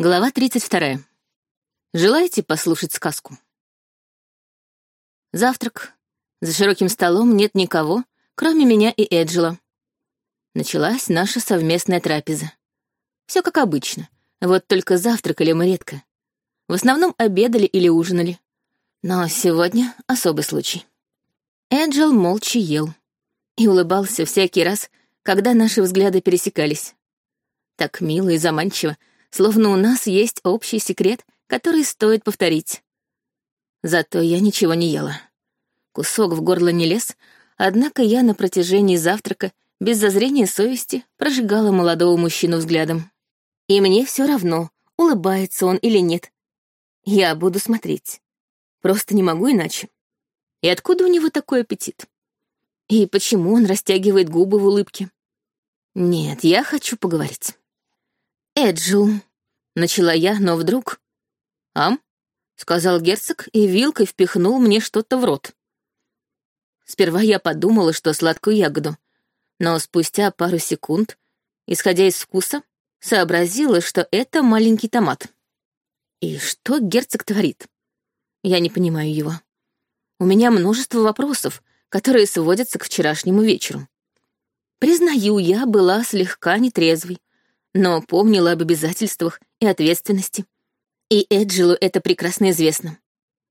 Глава 32. Желаете послушать сказку? Завтрак. За широким столом нет никого, кроме меня и Эджела. Началась наша совместная трапеза. Все как обычно, вот только завтракали мы редко. В основном обедали или ужинали. Но сегодня особый случай. Эджел молча ел и улыбался всякий раз, когда наши взгляды пересекались. Так мило и заманчиво, словно у нас есть общий секрет, который стоит повторить. Зато я ничего не ела. Кусок в горло не лез, однако я на протяжении завтрака без зазрения совести прожигала молодого мужчину взглядом. И мне все равно, улыбается он или нет. Я буду смотреть. Просто не могу иначе. И откуда у него такой аппетит? И почему он растягивает губы в улыбке? Нет, я хочу поговорить. Эджил, начала я, но вдруг... «Ам?» — сказал герцог и вилкой впихнул мне что-то в рот. Сперва я подумала, что сладкую ягоду, но спустя пару секунд, исходя из вкуса, сообразила, что это маленький томат. И что герцог творит? Я не понимаю его. У меня множество вопросов, которые сводятся к вчерашнему вечеру. Признаю, я была слегка нетрезвой, но помнила об обязательствах и ответственности. И Эджилу это прекрасно известно.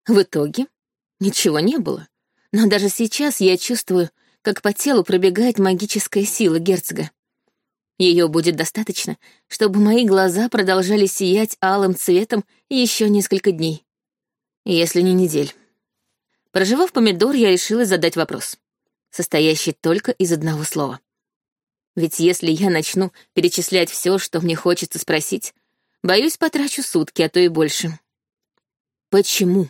В итоге ничего не было. Но даже сейчас я чувствую, как по телу пробегает магическая сила герцога. Ее будет достаточно, чтобы мои глаза продолжали сиять алым цветом еще несколько дней. Если не недель. Проживав помидор, я решила задать вопрос, состоящий только из одного слова. Ведь если я начну перечислять все, что мне хочется спросить, боюсь, потрачу сутки, а то и больше. Почему?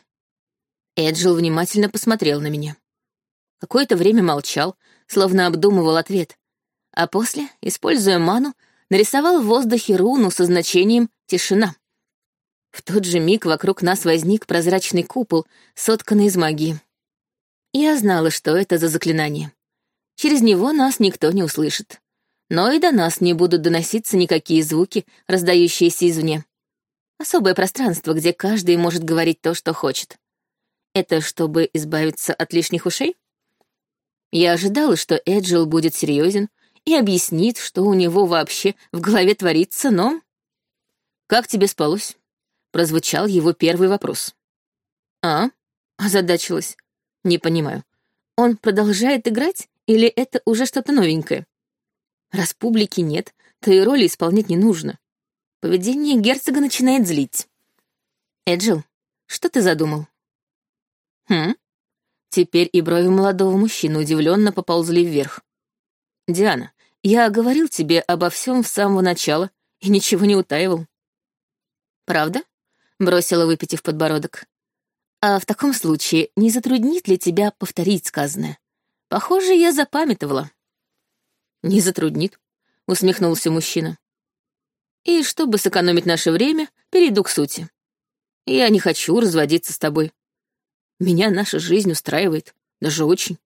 Эджил внимательно посмотрел на меня. Какое-то время молчал, словно обдумывал ответ, а после, используя ману, нарисовал в воздухе руну со значением «тишина». В тот же миг вокруг нас возник прозрачный купол, сотканный из магии. Я знала, что это за заклинание. Через него нас никто не услышит но и до нас не будут доноситься никакие звуки, раздающиеся извне. Особое пространство, где каждый может говорить то, что хочет. Это чтобы избавиться от лишних ушей? Я ожидала, что Эджил будет серьезен и объяснит, что у него вообще в голове творится, но... «Как тебе спалось?» — прозвучал его первый вопрос. «А?» — озадачилась. «Не понимаю. Он продолжает играть или это уже что-то новенькое?» Раз публики нет, то и роли исполнять не нужно. Поведение герцога начинает злить. Эджил, что ты задумал? Хм? Теперь и брови молодого мужчины удивленно поползли вверх. Диана, я говорил тебе обо всем с самого начала и ничего не утаивал. Правда? Бросила, выпитив подбородок. А в таком случае не затруднит ли тебя повторить сказанное? Похоже, я запамятовала. «Не затруднит», — усмехнулся мужчина. «И чтобы сэкономить наше время, перейду к сути. Я не хочу разводиться с тобой. Меня наша жизнь устраивает, даже очень.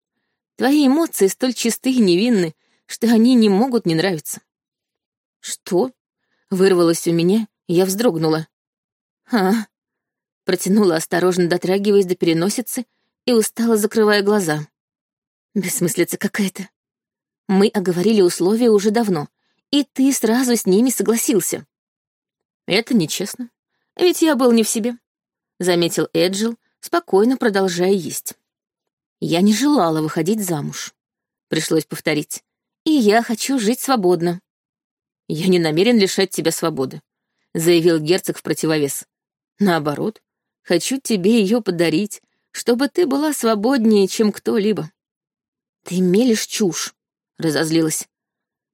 Твои эмоции столь чисты и невинны, что они не могут не нравиться». «Что?» — вырвалось у меня, и я вздрогнула. «А?» — протянула, осторожно дотрагиваясь до переносицы и устало закрывая глаза. «Бессмыслица какая-то. Мы оговорили условия уже давно, и ты сразу с ними согласился. Это нечестно, ведь я был не в себе, заметил Эджил, спокойно продолжая есть. Я не желала выходить замуж. Пришлось повторить. И я хочу жить свободно. Я не намерен лишать тебя свободы, заявил герцог в противовес. Наоборот, хочу тебе ее подарить, чтобы ты была свободнее, чем кто-либо. Ты мелешь чушь, разозлилась.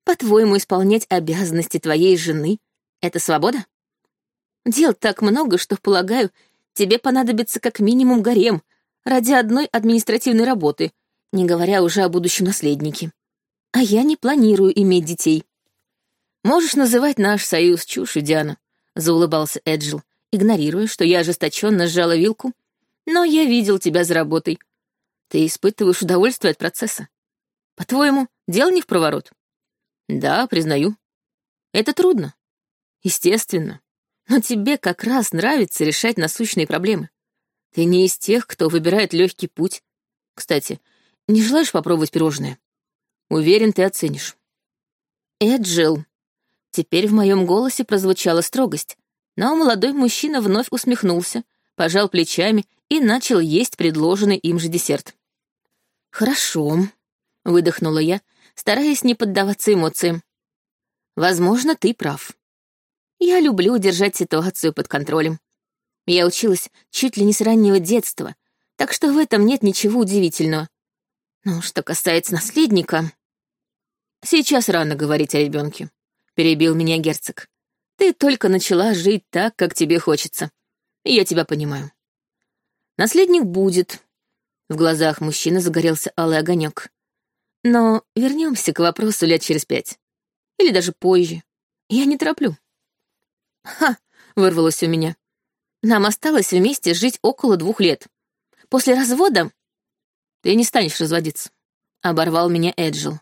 По-твоему, исполнять обязанности твоей жены — это свобода? Дел так много, что, полагаю, тебе понадобится как минимум гарем ради одной административной работы, не говоря уже о будущем наследнике. А я не планирую иметь детей. Можешь называть наш союз чушью, Диана, заулыбался Эджил, игнорируя, что я ожесточенно сжала вилку. Но я видел тебя за работой. Ты испытываешь удовольствие от процесса. По-твоему, дело не в проворот? Да, признаю. Это трудно. Естественно. Но тебе как раз нравится решать насущные проблемы. Ты не из тех, кто выбирает легкий путь. Кстати, не желаешь попробовать пирожное? Уверен, ты оценишь. Эджил. Теперь в моем голосе прозвучала строгость, но молодой мужчина вновь усмехнулся, пожал плечами и начал есть предложенный им же десерт. «Хорошо», — выдохнула я, стараясь не поддаваться эмоциям. «Возможно, ты прав. Я люблю держать ситуацию под контролем. Я училась чуть ли не с раннего детства, так что в этом нет ничего удивительного. Но что касается наследника... Сейчас рано говорить о ребенке, перебил меня герцог. Ты только начала жить так, как тебе хочется. Я тебя понимаю. Наследник будет. В глазах мужчины загорелся алый огонек. Но вернемся к вопросу лет через пять. Или даже позже. Я не тороплю. Ха! вырвалось у меня. Нам осталось вместе жить около двух лет. После развода ты не станешь разводиться. Оборвал меня Эджил.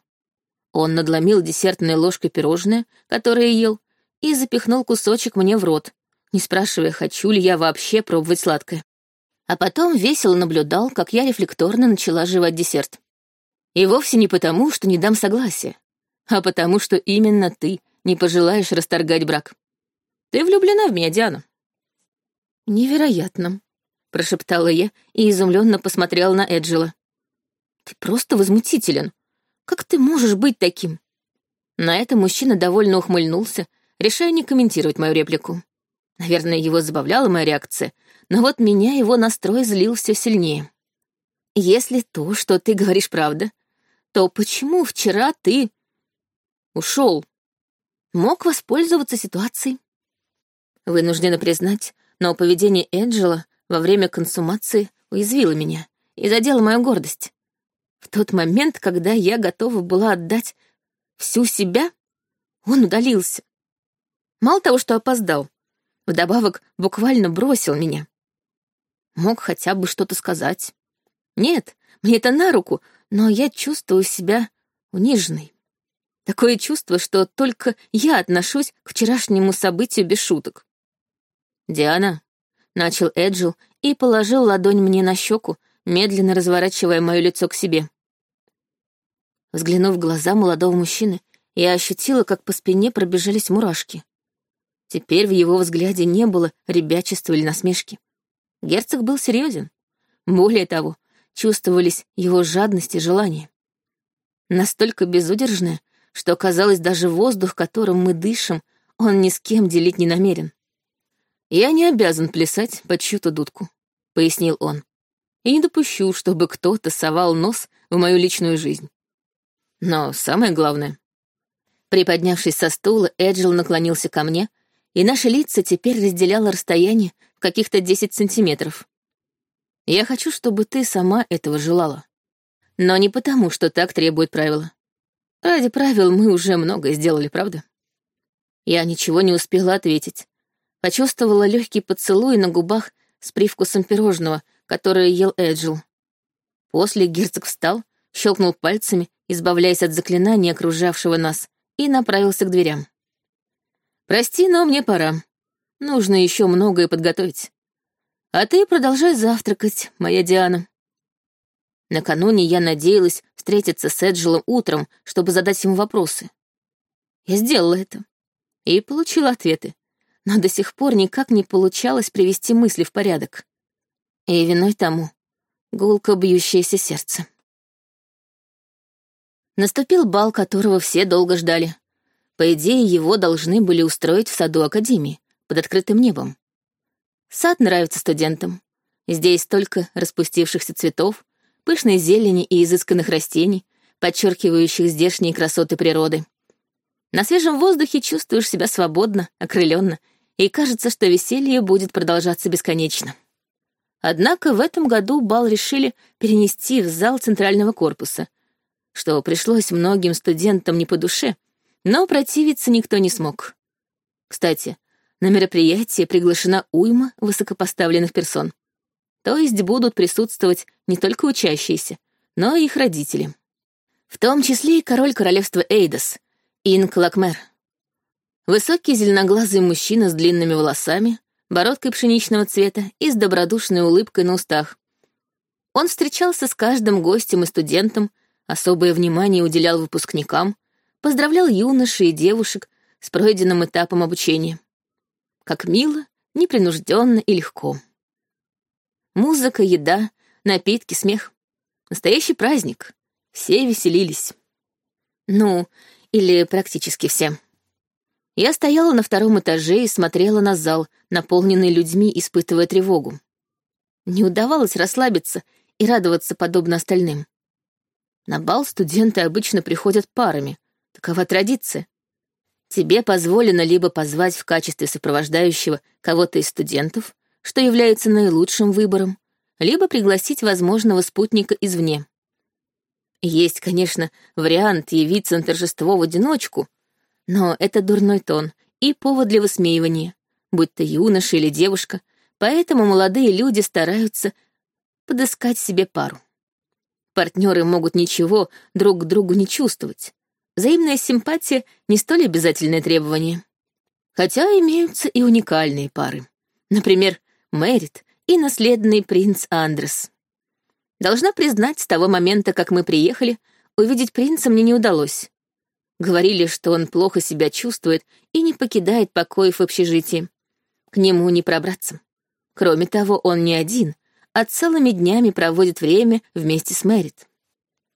Он надломил десертной ложкой пирожное, которое ел, и запихнул кусочек мне в рот, не спрашивая, хочу ли я вообще пробовать сладкое. А потом весело наблюдал, как я рефлекторно начала жевать десерт. И вовсе не потому, что не дам согласия, а потому, что именно ты не пожелаешь расторгать брак. Ты влюблена в меня, Диана. Невероятно, прошептала я и изумленно посмотрела на Эджела. Ты просто возмутителен. Как ты можешь быть таким? На это мужчина довольно ухмыльнулся, решая не комментировать мою реплику. Наверное, его забавляла моя реакция, но вот меня его настрой злил все сильнее. Если то, что ты говоришь, правда, то почему вчера ты ушел? Мог воспользоваться ситуацией. Вынуждена признать, но поведение Энджела во время консумации уязвило меня и задело мою гордость. В тот момент, когда я готова была отдать всю себя, он удалился. Мало того, что опоздал, вдобавок буквально бросил меня. Мог хотя бы что-то сказать. Нет, мне это на руку, но я чувствую себя униженной. Такое чувство, что только я отношусь к вчерашнему событию без шуток. «Диана», — начал Эджил и положил ладонь мне на щеку, медленно разворачивая мое лицо к себе. Взглянув в глаза молодого мужчины, я ощутила, как по спине пробежались мурашки. Теперь в его взгляде не было ребячества или насмешки. Герцог был серьезен. Более того, чувствовались его жадность и желание. Настолько безудержное, что, казалось, даже воздух, которым мы дышим, он ни с кем делить не намерен. «Я не обязан плясать под чью-то дудку», — пояснил он. «И не допущу, чтобы кто-то совал нос в мою личную жизнь. Но самое главное...» Приподнявшись со стула, Эджил наклонился ко мне, и наши лица теперь разделяло расстояние в каких-то десять сантиметров. Я хочу, чтобы ты сама этого желала. Но не потому, что так требует правила. Ради правил мы уже многое сделали, правда? Я ничего не успела ответить, почувствовала легкий поцелуй на губах с привкусом пирожного, которое ел Эджил. После герцог встал, щелкнул пальцами, избавляясь от заклинания, окружавшего нас, и направился к дверям. «Прости, но мне пора. Нужно еще многое подготовить. А ты продолжай завтракать, моя Диана». Накануне я надеялась встретиться с Эджелом утром, чтобы задать ему вопросы. Я сделала это и получила ответы но до сих пор никак не получалось привести мысли в порядок. И виной тому гулко бьющееся сердце. Наступил бал, которого все долго ждали. По идее, его должны были устроить в саду Академии, под открытым небом. Сад нравится студентам. Здесь столько распустившихся цветов, пышной зелени и изысканных растений, подчеркивающих здешние красоты природы. На свежем воздухе чувствуешь себя свободно, окрыленно и кажется, что веселье будет продолжаться бесконечно. Однако в этом году бал решили перенести в зал центрального корпуса, что пришлось многим студентам не по душе, но противиться никто не смог. Кстати, на мероприятие приглашена уйма высокопоставленных персон. То есть будут присутствовать не только учащиеся, но и их родители. В том числе и король королевства Эйдос, Инк Лакмер. Высокий зеленоглазый мужчина с длинными волосами, бородкой пшеничного цвета и с добродушной улыбкой на устах. Он встречался с каждым гостем и студентом, особое внимание уделял выпускникам, поздравлял юношей и девушек с пройденным этапом обучения. Как мило, непринужденно и легко. Музыка, еда, напитки, смех. Настоящий праздник. Все веселились. Ну, или практически все. Я стояла на втором этаже и смотрела на зал, наполненный людьми, испытывая тревогу. Не удавалось расслабиться и радоваться подобно остальным. На бал студенты обычно приходят парами. Такова традиция. Тебе позволено либо позвать в качестве сопровождающего кого-то из студентов, что является наилучшим выбором, либо пригласить возможного спутника извне. Есть, конечно, вариант явиться на торжество в одиночку, но это дурной тон и повод для высмеивания, будь то юноша или девушка, поэтому молодые люди стараются подыскать себе пару. Партнеры могут ничего друг к другу не чувствовать. Взаимная симпатия — не столь обязательное требование. Хотя имеются и уникальные пары. Например, Мэрит и наследный принц Андрес. Должна признать, с того момента, как мы приехали, увидеть принца мне не удалось. Говорили, что он плохо себя чувствует и не покидает покоев в общежитии. К нему не пробраться. Кроме того, он не один, а целыми днями проводит время вместе с Мэрит.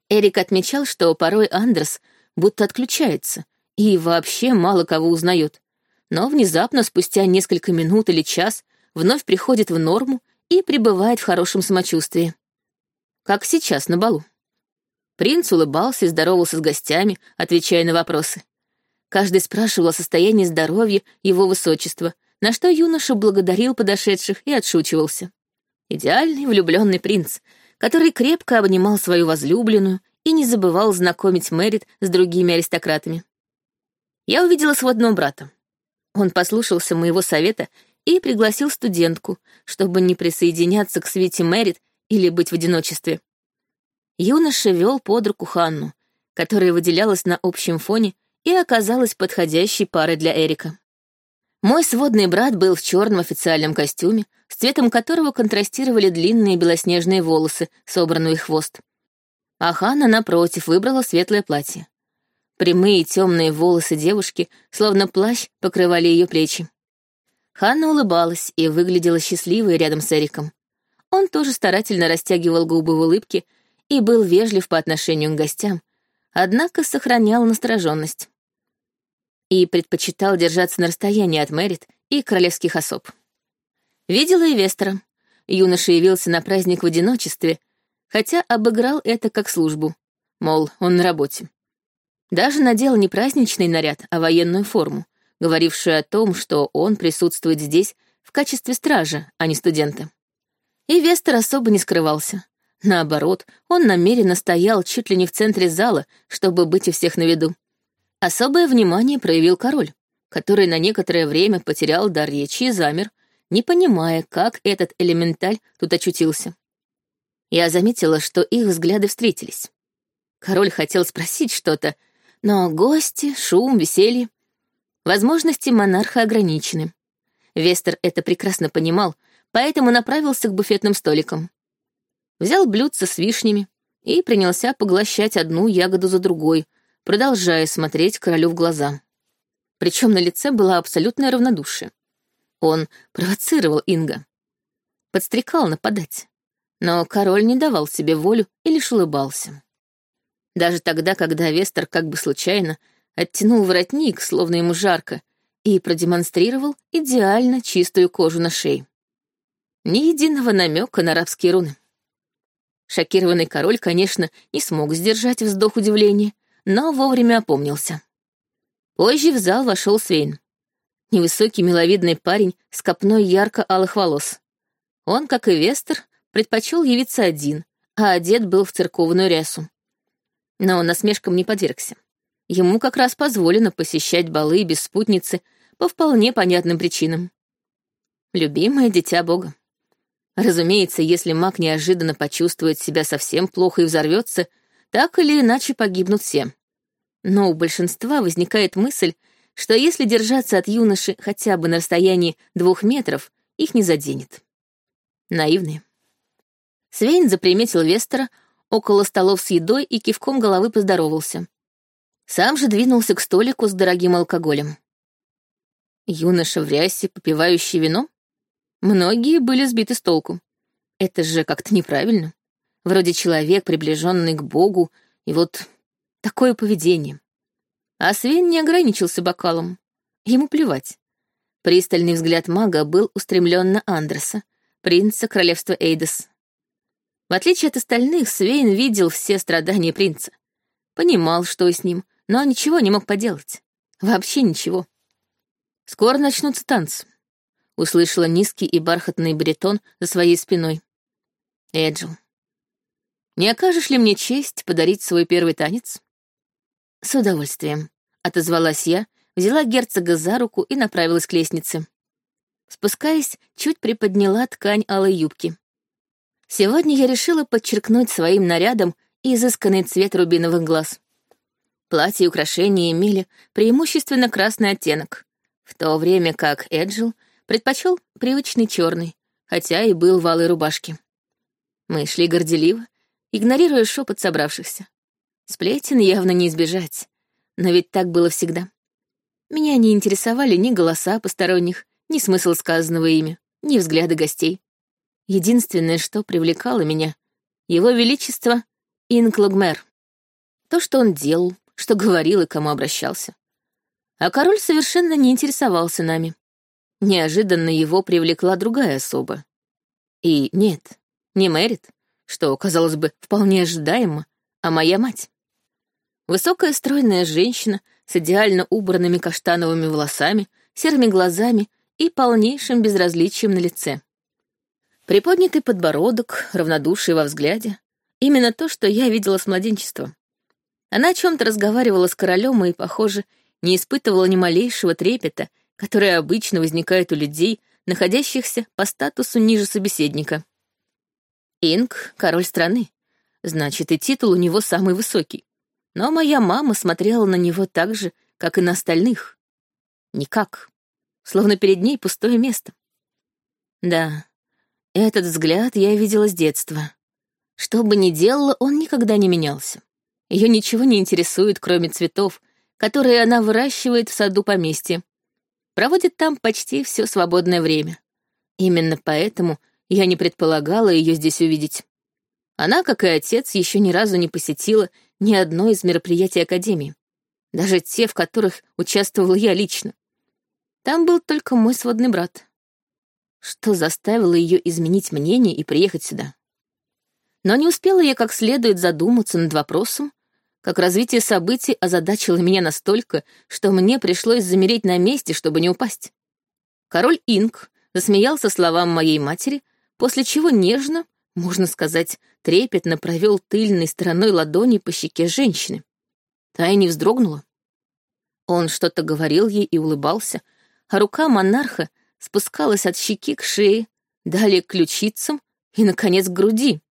Эрик отмечал, что порой Андрес будто отключается и вообще мало кого узнает, но внезапно, спустя несколько минут или час, вновь приходит в норму и пребывает в хорошем самочувствии. Как сейчас на балу. Принц улыбался и здоровался с гостями, отвечая на вопросы. Каждый спрашивал о состоянии здоровья его высочества, на что юноша благодарил подошедших и отшучивался. Идеальный влюбленный принц, который крепко обнимал свою возлюбленную и не забывал знакомить Мэрит с другими аристократами. Я увидела сводного брата. Он послушался моего совета и пригласил студентку, чтобы не присоединяться к свете Мэрит или быть в одиночестве. Юноша вел под руку Ханну, которая выделялась на общем фоне и оказалась подходящей парой для Эрика. Мой сводный брат был в черном официальном костюме, с цветом которого контрастировали длинные белоснежные волосы, собранные хвост. А Ханна, напротив, выбрала светлое платье. Прямые темные волосы девушки, словно плащ, покрывали ее плечи. Ханна улыбалась и выглядела счастливой рядом с Эриком. Он тоже старательно растягивал губы в улыбке и был вежлив по отношению к гостям, однако сохранял настороженность. И предпочитал держаться на расстоянии от Мэрит и королевских особ. Видела и Вестера. Юноша явился на праздник в одиночестве, хотя обыграл это как службу. Мол, он на работе. Даже надел не праздничный наряд, а военную форму, говорившую о том, что он присутствует здесь в качестве стража, а не студента. И Вестер особо не скрывался. Наоборот, он намеренно стоял чуть ли не в центре зала, чтобы быть у всех на виду. Особое внимание проявил король, который на некоторое время потерял дар речи и замер, не понимая, как этот элементаль тут очутился. Я заметила, что их взгляды встретились. Король хотел спросить что-то, но гости, шум, веселье. Возможности монарха ограничены. Вестер это прекрасно понимал, поэтому направился к буфетным столикам взял блюдце с вишнями и принялся поглощать одну ягоду за другой, продолжая смотреть королю в глаза. Причем на лице было абсолютное равнодушие. Он провоцировал Инга. Подстрекал нападать. Но король не давал себе волю и лишь улыбался. Даже тогда, когда Вестер как бы случайно оттянул воротник, словно ему жарко, и продемонстрировал идеально чистую кожу на шее. Ни единого намека на арабские руны. Шокированный король, конечно, не смог сдержать вздох удивления, но вовремя опомнился. Позже в зал вошел Свейн. Невысокий миловидный парень с копной ярко-алых волос. Он, как и Вестер, предпочел явиться один, а одет был в церковную рясу. Но насмешкам не подвергся. Ему как раз позволено посещать балы без спутницы по вполне понятным причинам. Любимое дитя Бога. Разумеется, если маг неожиданно почувствует себя совсем плохо и взорвется, так или иначе погибнут все. Но у большинства возникает мысль, что если держаться от юноши хотя бы на расстоянии двух метров, их не заденет. Наивные. Свейн заприметил Вестера около столов с едой и кивком головы поздоровался. Сам же двинулся к столику с дорогим алкоголем. Юноша в рясе, попивающий вино? Многие были сбиты с толку. Это же как-то неправильно. Вроде человек, приближенный к Богу, и вот такое поведение. А Свен не ограничился бокалом. Ему плевать. Пристальный взгляд мага был устремлен на Андреса, принца королевства Эйдес. В отличие от остальных, Свейн видел все страдания принца. Понимал, что с ним, но ничего не мог поделать. Вообще ничего. Скоро начнутся танцы. Услышала низкий и бархатный баритон за своей спиной. Эджил, не окажешь ли мне честь подарить свой первый танец? С удовольствием, отозвалась я, взяла герцога за руку и направилась к лестнице. Спускаясь, чуть приподняла ткань алой юбки. Сегодня я решила подчеркнуть своим нарядом изысканный цвет рубиновых глаз. Платья и украшения имели преимущественно красный оттенок, в то время как Эджил предпочел привычный черный, хотя и был в алой рубашке. Мы шли горделиво, игнорируя шепот собравшихся. Сплетен явно не избежать, но ведь так было всегда. Меня не интересовали ни голоса посторонних, ни смысл сказанного ими, ни взгляды гостей. Единственное, что привлекало меня — его величество Инклагмер. То, что он делал, что говорил и кому обращался. А король совершенно не интересовался нами. Неожиданно его привлекла другая особа. И нет, не Мэрит, что, казалось бы, вполне ожидаемо, а моя мать. Высокая стройная женщина с идеально убранными каштановыми волосами, серыми глазами и полнейшим безразличием на лице. Приподнятый подбородок, равнодушие во взгляде. Именно то, что я видела с младенчества. Она о чем-то разговаривала с королем и, похоже, не испытывала ни малейшего трепета, который обычно возникает у людей, находящихся по статусу ниже собеседника. Инг — король страны. Значит, и титул у него самый высокий. Но моя мама смотрела на него так же, как и на остальных. Никак. Словно перед ней пустое место. Да, этот взгляд я видела с детства. Что бы ни делала, он никогда не менялся. Ее ничего не интересует, кроме цветов, которые она выращивает в саду поместья. Проводит там почти все свободное время. Именно поэтому я не предполагала ее здесь увидеть. Она, как и отец, еще ни разу не посетила ни одно из мероприятий Академии, даже те, в которых участвовала я лично. Там был только мой сводный брат. Что заставило ее изменить мнение и приехать сюда? Но не успела я как следует задуматься над вопросом, как развитие событий озадачило меня настолько, что мне пришлось замереть на месте, чтобы не упасть. Король Инк засмеялся словам моей матери, после чего нежно, можно сказать, трепетно провел тыльной стороной ладони по щеке женщины. Та и не вздрогнула. Он что-то говорил ей и улыбался, а рука монарха спускалась от щеки к шее, далее к ключицам и, наконец, к груди.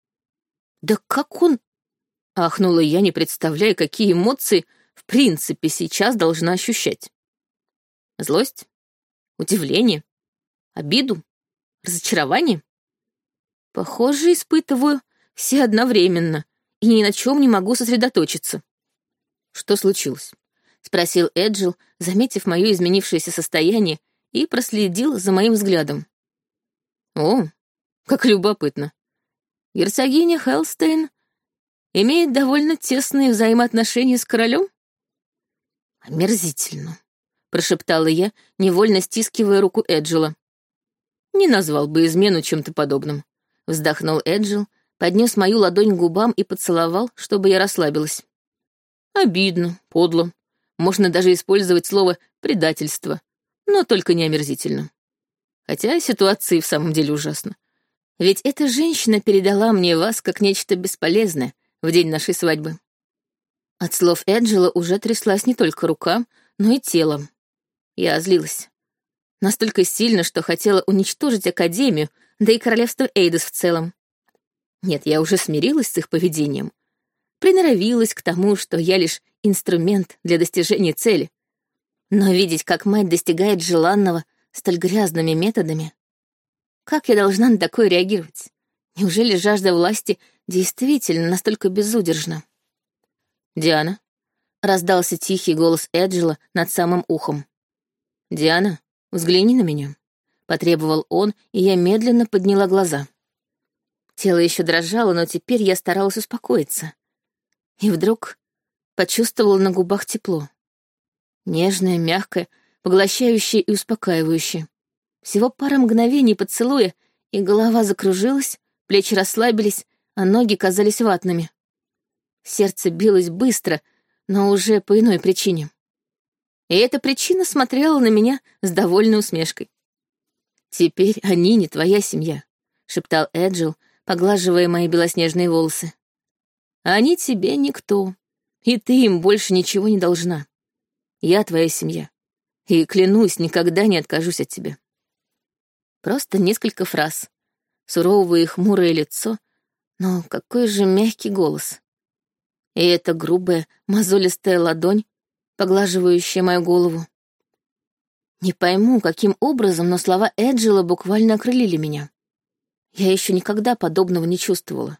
«Да как он...» — ахнула я, не представляя, какие эмоции в принципе сейчас должна ощущать. Злость? Удивление? Обиду? Разочарование? Похоже, испытываю все одновременно и ни на чем не могу сосредоточиться. Что случилось? Спросил Эджил, заметив мое изменившееся состояние, и проследил за моим взглядом. О, как любопытно. Герцогиня Хелстейн имеет довольно тесные взаимоотношения с королем? Омерзительно, прошептала я, невольно стискивая руку Эджила. Не назвал бы измену чем-то подобным. Вздохнул Эджил, поднес мою ладонь к губам и поцеловал, чтобы я расслабилась. Обидно, подло. Можно даже использовать слово «предательство», но только не омерзительно. Хотя ситуация в самом деле ужасна. Ведь эта женщина передала мне вас как нечто бесполезное в день нашей свадьбы. От слов Эджела уже тряслась не только рука, но и тело. Я злилась. Настолько сильно, что хотела уничтожить Академию, да и королевство Эйдос в целом. Нет, я уже смирилась с их поведением. Приноровилась к тому, что я лишь инструмент для достижения цели. Но видеть, как мать достигает желанного столь грязными методами... Как я должна на такое реагировать? Неужели жажда власти действительно настолько безудержна? «Диана», — раздался тихий голос Эджела над самым ухом. «Диана, взгляни на меня», — потребовал он, и я медленно подняла глаза. Тело еще дрожало, но теперь я старалась успокоиться. И вдруг почувствовала на губах тепло. Нежное, мягкое, поглощающее и успокаивающее. Всего пара мгновений поцелуя, и голова закружилась, плечи расслабились, а ноги казались ватными. Сердце билось быстро, но уже по иной причине. И эта причина смотрела на меня с довольной усмешкой. «Теперь они не твоя семья», — шептал Эджил, поглаживая мои белоснежные волосы. «Они тебе никто, и ты им больше ничего не должна. Я твоя семья, и, клянусь, никогда не откажусь от тебя». Просто несколько фраз. Суровое и хмурое лицо, но какой же мягкий голос. И эта грубая, мозолистая ладонь, поглаживающая мою голову. Не пойму, каким образом, но слова Эджела буквально окрылили меня. Я еще никогда подобного не чувствовала.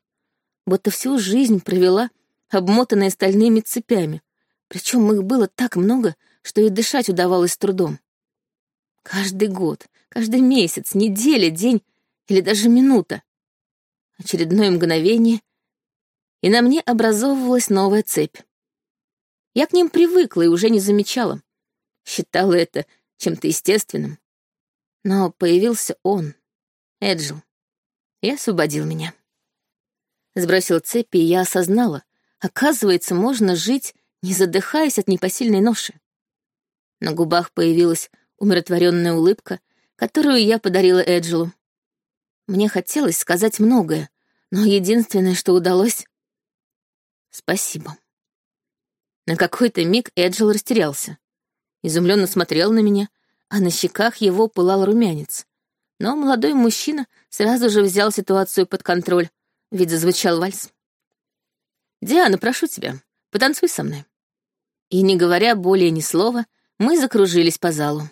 Будто всю жизнь провела, обмотанная стальными цепями, причем их было так много, что и дышать удавалось с трудом. Каждый год, каждый месяц, неделя, день или даже минута. Очередное мгновение, и на мне образовывалась новая цепь. Я к ним привыкла и уже не замечала. Считала это чем-то естественным. Но появился он, Эджил, и освободил меня. Сбросил цепи, и я осознала, оказывается, можно жить, не задыхаясь от непосильной ноши. На губах появилась умиротворенная улыбка, которую я подарила Эджилу. Мне хотелось сказать многое, но единственное, что удалось — спасибо. На какой-то миг Эджил растерялся. Изумленно смотрел на меня, а на щеках его пылал румянец. Но молодой мужчина сразу же взял ситуацию под контроль, ведь зазвучал вальс. «Диана, прошу тебя, потанцуй со мной». И, не говоря более ни слова, мы закружились по залу.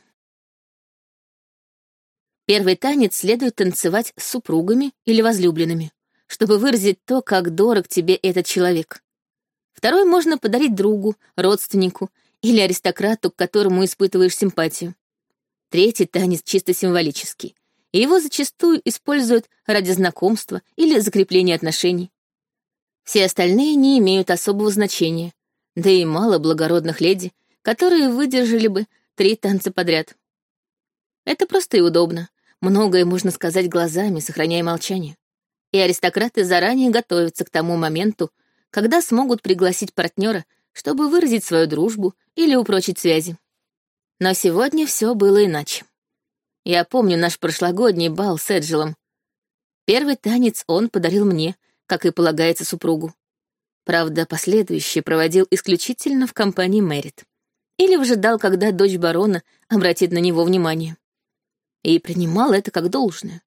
Первый танец следует танцевать с супругами или возлюбленными, чтобы выразить то, как дорог тебе этот человек. Второй можно подарить другу, родственнику или аристократу, к которому испытываешь симпатию. Третий танец чисто символический, и его зачастую используют ради знакомства или закрепления отношений. Все остальные не имеют особого значения, да и мало благородных леди, которые выдержали бы три танца подряд. Это просто и удобно, Многое можно сказать глазами, сохраняя молчание. И аристократы заранее готовятся к тому моменту, когда смогут пригласить партнера, чтобы выразить свою дружбу или упрочить связи. Но сегодня все было иначе. Я помню наш прошлогодний бал с Эджелом. Первый танец он подарил мне, как и полагается супругу. Правда, последующий проводил исключительно в компании Мэрит. Или выжидал, когда дочь барона обратит на него внимание и принимал это как должное.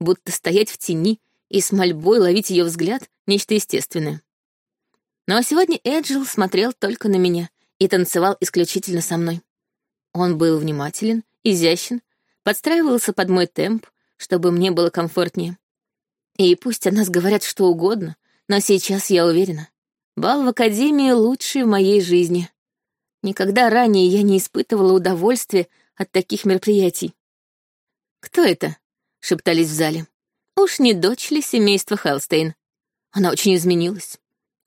Будто стоять в тени и с мольбой ловить ее взгляд — нечто естественное. Но сегодня Эджил смотрел только на меня и танцевал исключительно со мной. Он был внимателен, изящен, подстраивался под мой темп, чтобы мне было комфортнее. И пусть о нас говорят что угодно, но сейчас я уверена. Бал в Академии лучший в моей жизни. Никогда ранее я не испытывала удовольствия от таких мероприятий. «Кто это?» — шептались в зале. «Уж не дочь ли семейства Хелстейн?» Она очень изменилась.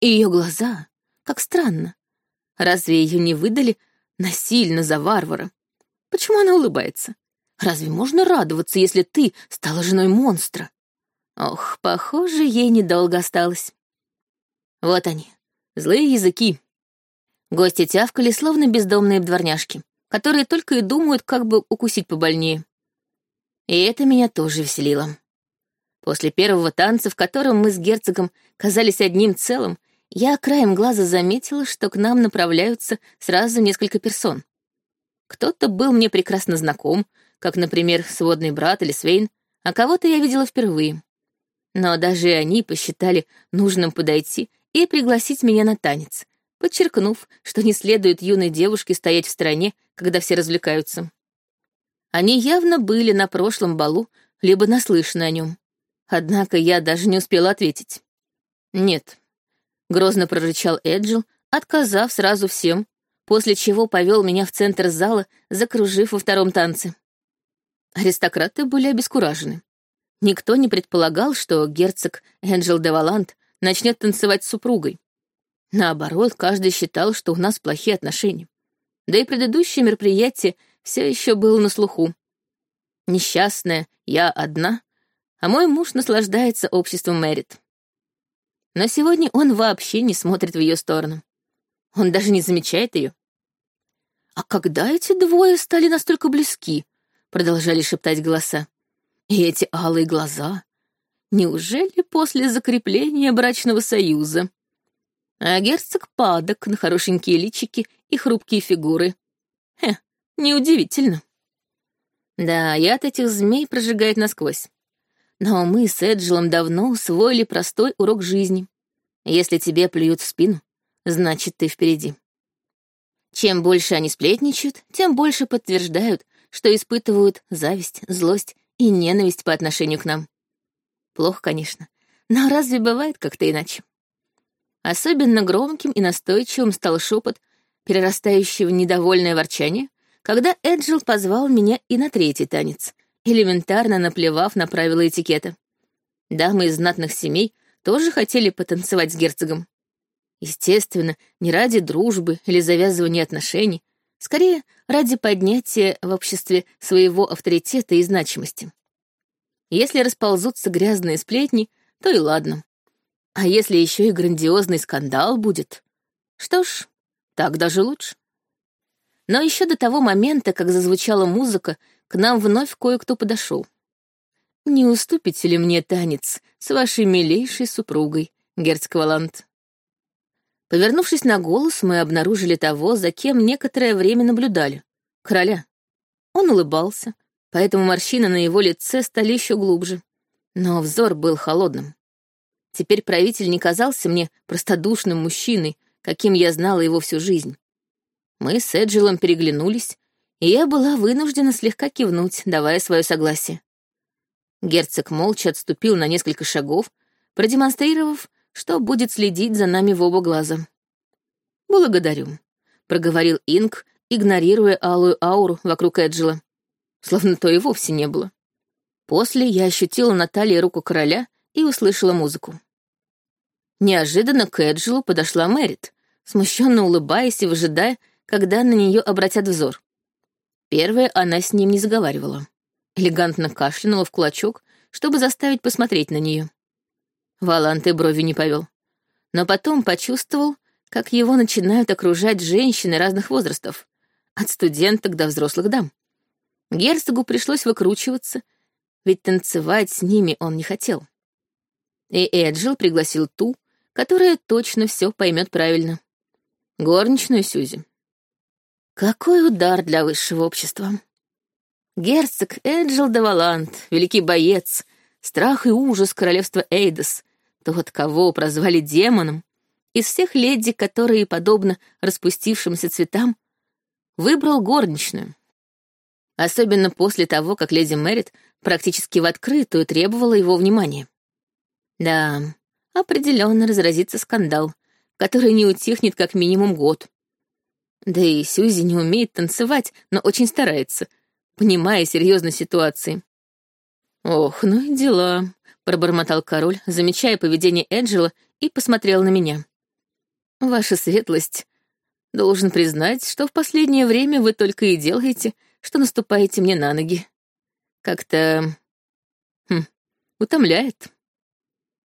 И ее глаза, как странно. Разве ее не выдали насильно за варвара? Почему она улыбается? Разве можно радоваться, если ты стала женой монстра? Ох, похоже, ей недолго осталось. Вот они, злые языки. Гости тявкали, словно бездомные дворняжки, которые только и думают, как бы укусить побольнее. И это меня тоже веселило. После первого танца, в котором мы с герцогом казались одним целым, я краем глаза заметила, что к нам направляются сразу несколько персон. Кто-то был мне прекрасно знаком, как, например, сводный брат или Свейн, а кого-то я видела впервые. Но даже они посчитали нужным подойти и пригласить меня на танец, подчеркнув, что не следует юной девушке стоять в стороне, когда все развлекаются. Они явно были на прошлом балу, либо наслышаны о нем. Однако я даже не успела ответить. «Нет», — грозно прорычал Эджил, отказав сразу всем, после чего повел меня в центр зала, закружив во втором танце. Аристократы были обескуражены. Никто не предполагал, что герцог Энджел де Валант начнет танцевать с супругой. Наоборот, каждый считал, что у нас плохие отношения. Да и предыдущее мероприятие все еще было на слуху. Несчастная, я одна, а мой муж наслаждается обществом Мэрит. Но сегодня он вообще не смотрит в ее сторону. Он даже не замечает ее. «А когда эти двое стали настолько близки?» — продолжали шептать голоса. «И эти алые глаза? Неужели после закрепления брачного союза?» А герцог падок на хорошенькие личики и хрупкие фигуры. Хе, неудивительно. Да, яд этих змей прожигает насквозь. Но мы с Эджелом давно усвоили простой урок жизни. Если тебе плюют в спину, значит, ты впереди. Чем больше они сплетничают, тем больше подтверждают, что испытывают зависть, злость и ненависть по отношению к нам. Плохо, конечно, но разве бывает как-то иначе? Особенно громким и настойчивым стал шепот, перерастающий в недовольное ворчание, когда Эджил позвал меня и на третий танец, элементарно наплевав на правила этикета. Дамы из знатных семей тоже хотели потанцевать с герцогом. Естественно, не ради дружбы или завязывания отношений, скорее ради поднятия в обществе своего авторитета и значимости. Если расползутся грязные сплетни, то и ладно. А если еще и грандиозный скандал будет? Что ж, так даже лучше. Но еще до того момента, как зазвучала музыка, к нам вновь кое-кто подошел. «Не уступите ли мне танец с вашей милейшей супругой, Герцкваланд?» Повернувшись на голос, мы обнаружили того, за кем некоторое время наблюдали — короля. Он улыбался, поэтому морщины на его лице стали еще глубже. Но взор был холодным. Теперь правитель не казался мне простодушным мужчиной, каким я знала его всю жизнь. Мы с Эджилом переглянулись, и я была вынуждена слегка кивнуть, давая свое согласие. Герцог молча отступил на несколько шагов, продемонстрировав, что будет следить за нами в оба глаза. «Благодарю», — проговорил Инг, игнорируя алую ауру вокруг Эджила, словно то и вовсе не было. После я ощутила на талии руку короля и услышала музыку. Неожиданно к Эджелу подошла Мэрит, смущенно улыбаясь и выжидая, когда на нее обратят взор. Первая она с ним не заговаривала. Элегантно кашлянула в кулачок, чтобы заставить посмотреть на нее. Валант и брови не повел. Но потом почувствовал, как его начинают окружать женщины разных возрастов, от студенток до взрослых дам. Герцогу пришлось выкручиваться, ведь танцевать с ними он не хотел. И Эджил пригласил ту, которая точно все поймет правильно. Горничную Сюзи. Какой удар для высшего общества. Герцог Эджил де Валант, великий боец, страх и ужас королевства Эйдос, тот, кого прозвали демоном, из всех леди, которые, подобно распустившимся цветам, выбрал горничную. Особенно после того, как леди Мэрит практически в открытую требовала его внимания. Да, определенно разразится скандал, который не утихнет как минимум год. Да и Сюзи не умеет танцевать, но очень старается, понимая серьезность ситуации. «Ох, ну и дела», — пробормотал король, замечая поведение Эджела и посмотрел на меня. «Ваша светлость, должен признать, что в последнее время вы только и делаете, что наступаете мне на ноги. Как-то... Хм, утомляет».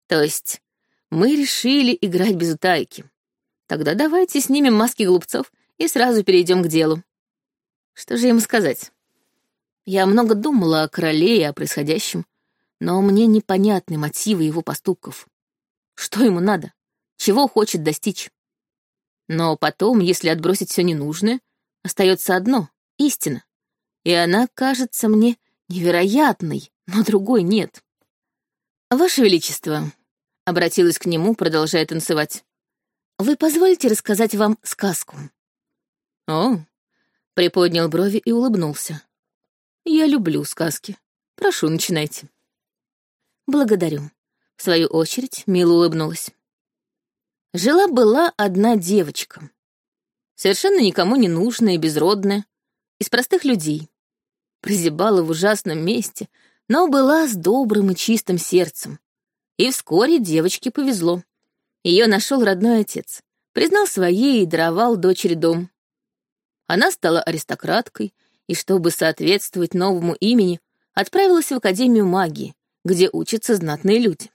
То есть мы решили играть без утайки. Тогда давайте снимем маски глупцов и сразу перейдем к делу. Что же ему сказать? Я много думала о короле и о происходящем, но мне непонятны мотивы его поступков. Что ему надо? Чего хочет достичь? Но потом, если отбросить все ненужное, остается одно — истина. И она кажется мне невероятной, но другой нет. «Ваше Величество», — обратилась к нему, продолжая танцевать, Вы позволите рассказать вам сказку?» «О!» — приподнял брови и улыбнулся. «Я люблю сказки. Прошу, начинайте». «Благодарю». В свою очередь Мила улыбнулась. Жила-была одна девочка. Совершенно никому не нужная и безродная, из простых людей. Прозябала в ужасном месте, но была с добрым и чистым сердцем. И вскоре девочке повезло. Ее нашел родной отец, признал своей и даровал дочери дом. Она стала аристократкой, и чтобы соответствовать новому имени, отправилась в Академию магии, где учатся знатные люди.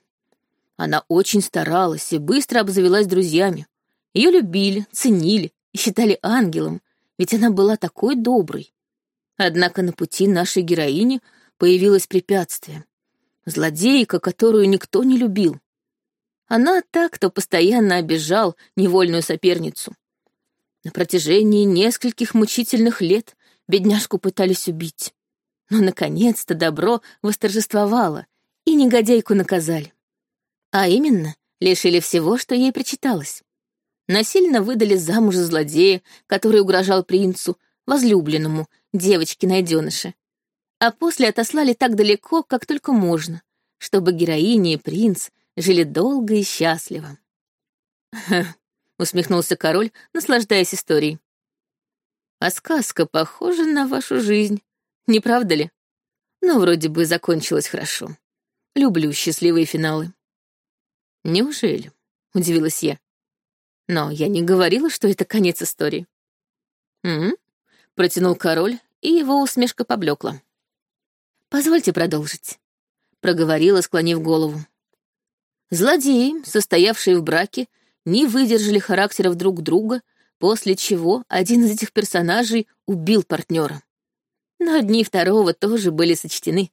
Она очень старалась и быстро обзавелась друзьями. Ее любили, ценили и считали ангелом, ведь она была такой доброй. Однако на пути нашей героини появилось препятствие. Злодейка, которую никто не любил. Она так, кто постоянно обижал невольную соперницу. На протяжении нескольких мучительных лет бедняжку пытались убить. Но, наконец-то, добро восторжествовало, и негодяйку наказали. А именно, лишили всего, что ей причиталось. Насильно выдали замуж за злодея, который угрожал принцу, возлюбленному, девочке-найденыша. А после отослали так далеко, как только можно, чтобы героиня и принц жили долго и счастливо. усмехнулся король, наслаждаясь историей. «А сказка похожа на вашу жизнь, не правда ли? Но вроде бы закончилась хорошо. Люблю счастливые финалы». «Неужели?» — удивилась я. «Но я не говорила, что это конец истории». «М-м?» — протянул король, и его усмешка поблекла. «Позвольте продолжить», — проговорила, склонив голову. Злодеи, состоявшие в браке, не выдержали характеров друг друга, после чего один из этих персонажей убил партнера. Но одни второго тоже были сочтены,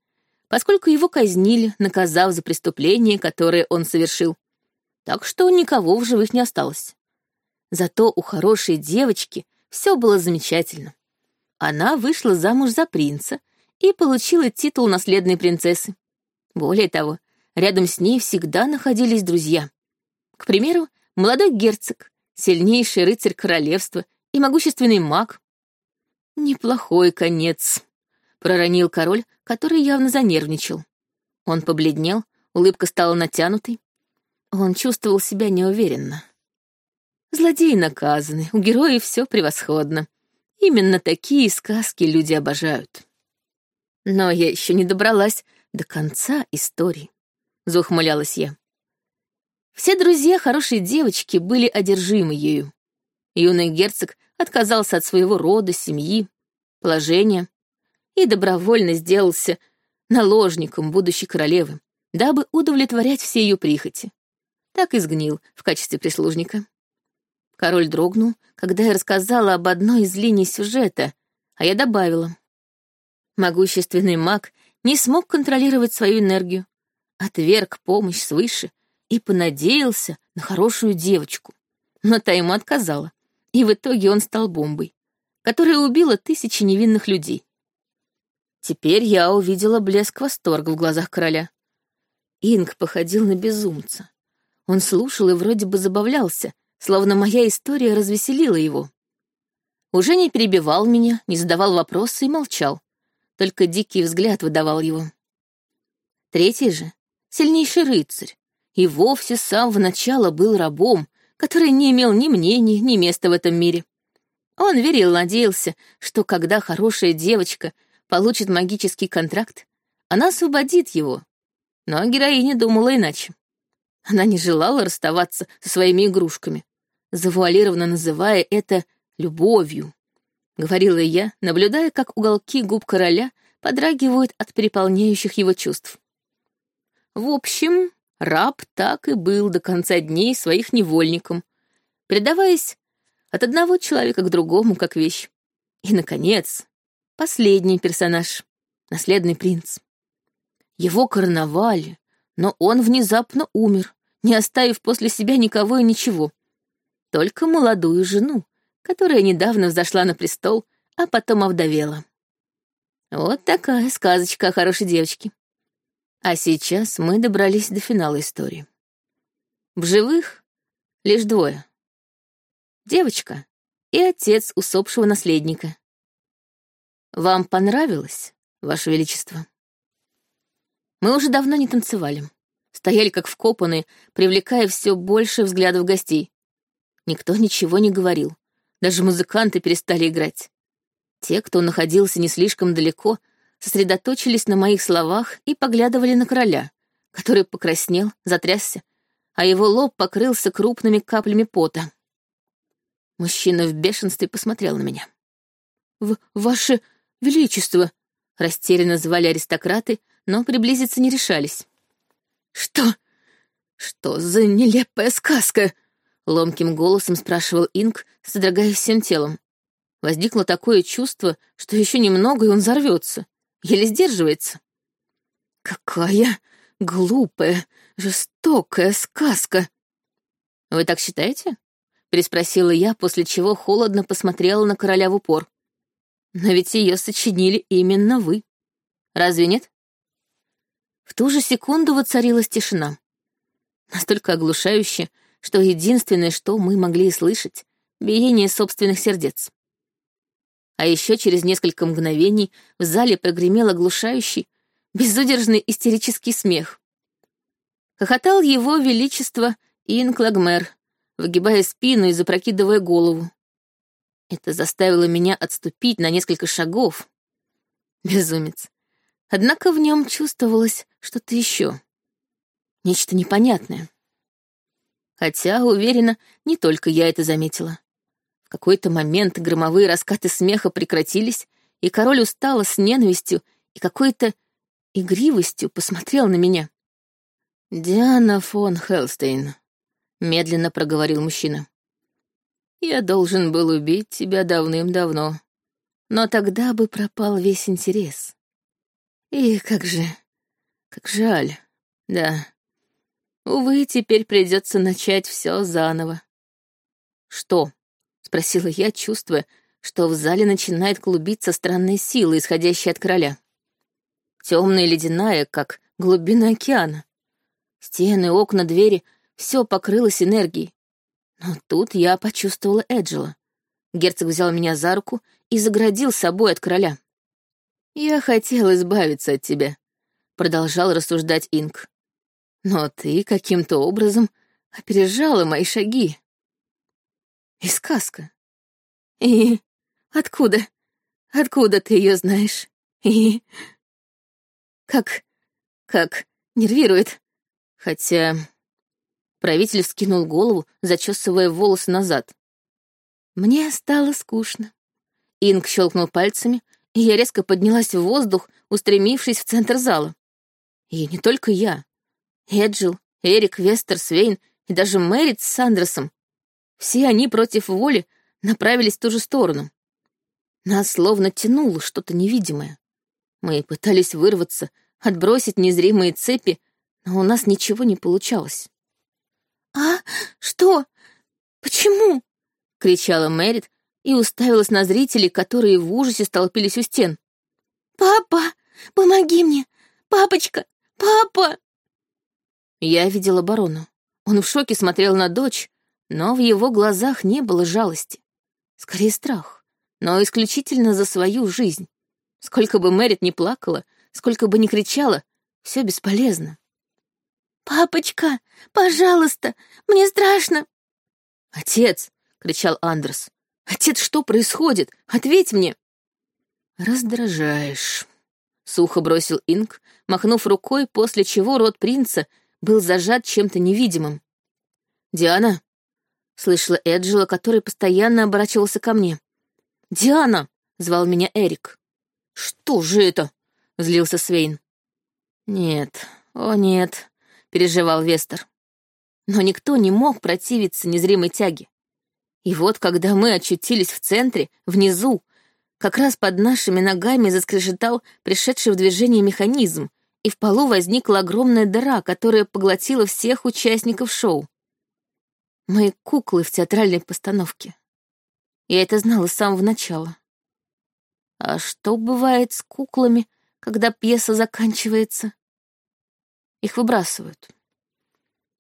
поскольку его казнили, наказав за преступление, которое он совершил. Так что никого в живых не осталось. Зато у хорошей девочки все было замечательно. Она вышла замуж за принца и получила титул наследной принцессы. Более того, рядом с ней всегда находились друзья. К примеру, молодой герцог, сильнейший рыцарь королевства и могущественный маг. Неплохой конец, проронил король, который явно занервничал. Он побледнел, улыбка стала натянутой. Он чувствовал себя неуверенно. Злодеи наказаны, у героев все превосходно. Именно такие сказки люди обожают. Но я еще не добралась до конца истории, заухмылялась я. Все друзья хорошей девочки были одержимы ею. Юный герцог отказался от своего рода, семьи, положения и добровольно сделался наложником будущей королевы, дабы удовлетворять все ее прихоти. Так и сгнил в качестве прислужника. Король дрогнул, когда я рассказала об одной из линий сюжета, а я добавила. Могущественный маг не смог контролировать свою энергию, отверг помощь свыше и понадеялся на хорошую девочку. Но та ему отказала, и в итоге он стал бомбой, которая убила тысячи невинных людей. Теперь я увидела блеск восторга в глазах короля. Инг походил на безумца. Он слушал и вроде бы забавлялся, словно моя история развеселила его. Уже не перебивал меня, не задавал вопросы и молчал. Только дикий взгляд выдавал его. Третий же — сильнейший рыцарь, и вовсе с самого начала был рабом, который не имел ни мнений, ни места в этом мире. Он верил, надеялся, что когда хорошая девочка получит магический контракт, она освободит его. Но героиня думала иначе. Она не желала расставаться со своими игрушками, завуалированно называя это любовью. Говорила я, наблюдая, как уголки губ короля подрагивают от переполняющих его чувств. В общем, раб так и был до конца дней своих невольником, предаваясь от одного человека к другому, как вещь. И, наконец, последний персонаж — наследный принц. Его короновали, но он внезапно умер, не оставив после себя никого и ничего. Только молодую жену, которая недавно взошла на престол, а потом овдовела. Вот такая сказочка о хорошей девочке. А сейчас мы добрались до финала истории. В живых лишь двое. девочка и отец усопшего наследника. Вам понравилось, Ваше Величество? Мы уже давно не танцевали. Стояли как вкопанные, привлекая все больше взглядов гостей. Никто ничего не говорил. Даже музыканты перестали играть. Те, кто находился не слишком далеко, сосредоточились на моих словах и поглядывали на короля, который покраснел, затрясся, а его лоб покрылся крупными каплями пота. Мужчина в бешенстве посмотрел на меня. «В «Ваше Величество!» — растерянно звали аристократы, но приблизиться не решались. «Что? Что за нелепая сказка?» — ломким голосом спрашивал Инг, содрогаясь всем телом. Возникло такое чувство, что еще немного, и он взорвется. Еле сдерживается. «Какая глупая, жестокая сказка!» «Вы так считаете?» — переспросила я, после чего холодно посмотрела на короля в упор. «Но ведь ее сочинили именно вы. Разве нет?» В ту же секунду воцарилась тишина. Настолько оглушающая, что единственное, что мы могли слышать — биение собственных сердец. А еще через несколько мгновений в зале прогремел оглушающий, безудержный истерический смех. Хохотал его величество Иэн Клагмер, выгибая спину и запрокидывая голову. Это заставило меня отступить на несколько шагов. Безумец. Однако в нем чувствовалось что-то еще. Нечто непонятное. Хотя, уверена, не только я это заметила. В какой-то момент громовые раскаты смеха прекратились, и король устало с ненавистью и какой-то игривостью посмотрел на меня. «Диана фон Хелстейн», — медленно проговорил мужчина. «Я должен был убить тебя давным-давно, но тогда бы пропал весь интерес. И как же, как жаль, да. Увы, теперь придется начать все заново. Что? спросила я, чувствуя, что в зале начинает клубиться странная сила, исходящая от короля. Темная ледяная, как глубина океана. Стены, окна, двери — все покрылось энергией. Но тут я почувствовала Эджела. Герцог взял меня за руку и заградил собой от короля. «Я хотел избавиться от тебя», — продолжал рассуждать Инг. «Но ты каким-то образом опережала мои шаги». И сказка. И откуда? Откуда ты ее знаешь? И как... как нервирует. Хотя... Правитель вскинул голову, зачесывая волосы назад. Мне стало скучно. Инг щелкнул пальцами, и я резко поднялась в воздух, устремившись в центр зала. И не только я. Эджил, Эрик, Вестер, Свейн и даже Мэрит с Сандросом. Все они против воли направились в ту же сторону. Нас словно тянуло что-то невидимое. Мы пытались вырваться, отбросить незримые цепи, но у нас ничего не получалось. «А? Что? Почему?» — кричала Мэрит, и уставилась на зрителей, которые в ужасе столпились у стен. «Папа, помоги мне! Папочка! Папа!» Я видела барона. Он в шоке смотрел на дочь, но в его глазах не было жалости. Скорее страх, но исключительно за свою жизнь. Сколько бы Мэрит не плакала, сколько бы ни кричала, все бесполезно. «Папочка, пожалуйста, мне страшно!» «Отец!» — кричал Андрес. «Отец, что происходит? Ответь мне!» «Раздражаешь», — сухо бросил Инг, махнув рукой, после чего рот принца был зажат чем-то невидимым. «Диана!» — слышала Эджела, который постоянно оборачивался ко мне. «Диана!» — звал меня Эрик. «Что же это?» — злился Свейн. «Нет, о нет», — переживал Вестер. Но никто не мог противиться незримой тяге. И вот, когда мы очутились в центре, внизу, как раз под нашими ногами заскрежетал пришедший в движение механизм, и в полу возникла огромная дыра, которая поглотила всех участников шоу. Мы куклы в театральной постановке. Я это знала с самого начала. А что бывает с куклами, когда пьеса заканчивается? Их выбрасывают.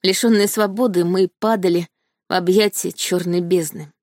Лишенные свободы, мы падали в объятия черной бездны.